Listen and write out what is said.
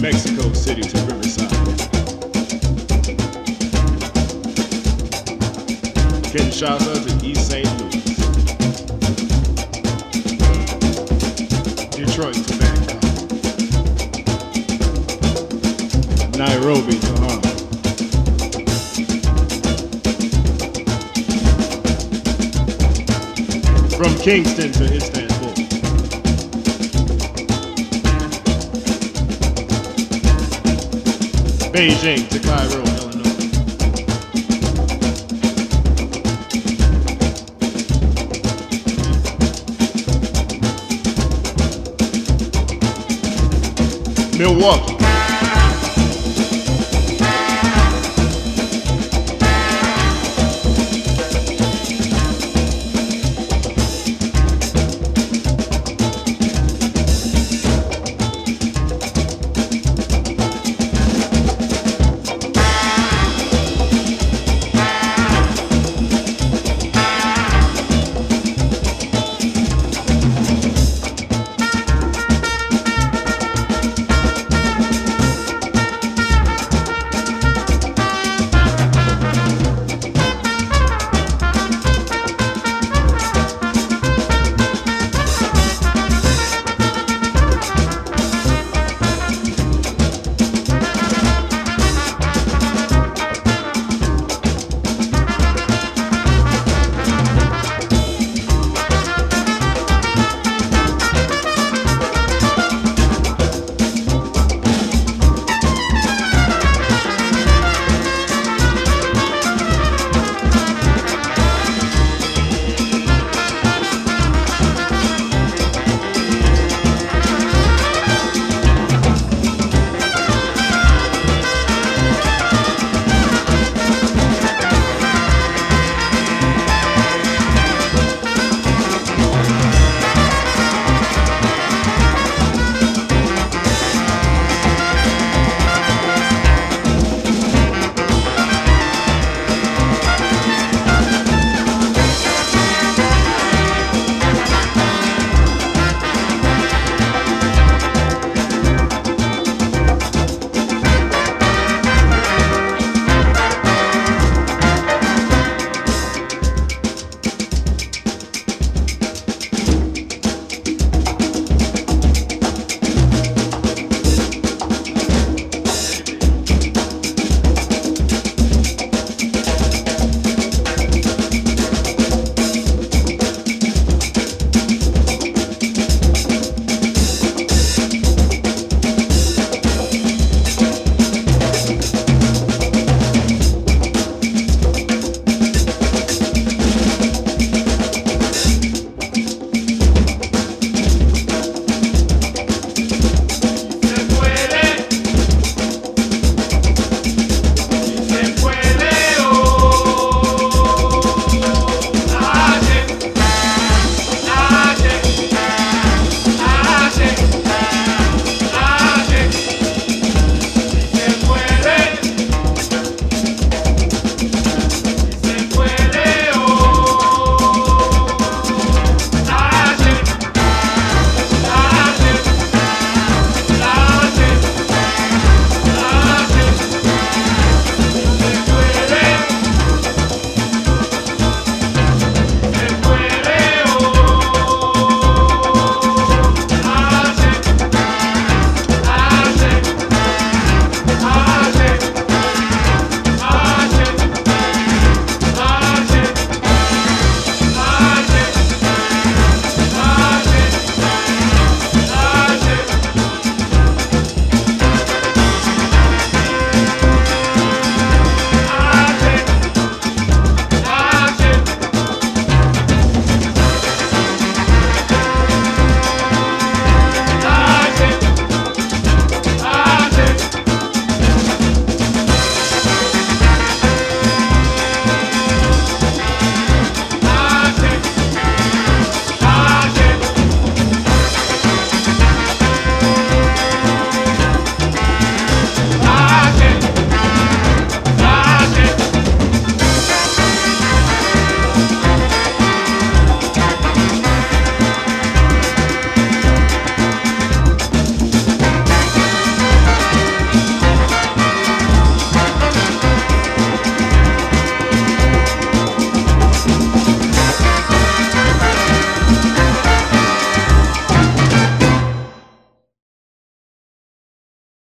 Mexico City to Riverside, Kinshasa to East St. Louis, Detroit to Bangkok, Nairobi to Harlem. From Kingston to Istanbul. Beijing to Cairo, Illinois. Milwaukee.